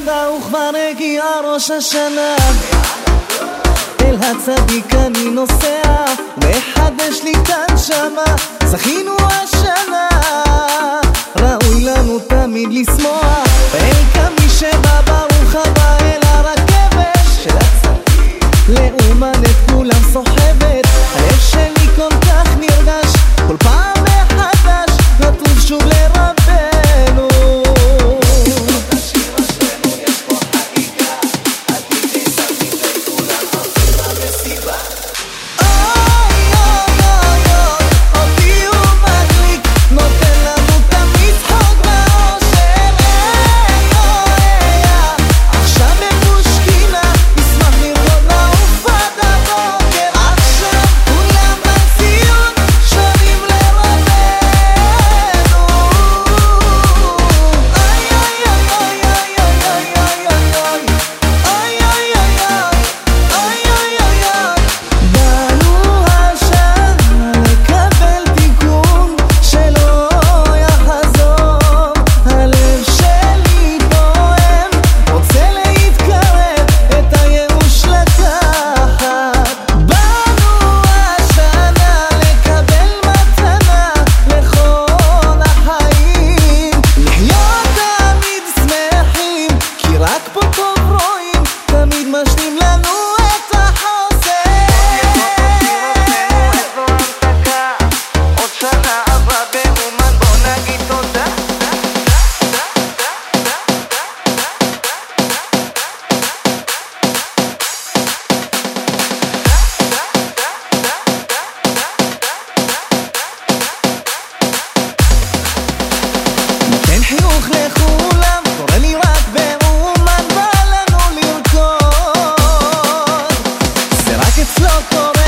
מזוודה וכבר הגיע ראש השנה. אל הצדיק אני נוסע מחדש לי את הנשמה. זכינו השנה. ראוי לנו תמיד לשמוח חיוך לכולם, קורא לי רק באומן, בא לנו לרקוד. זה רק אצלו קורה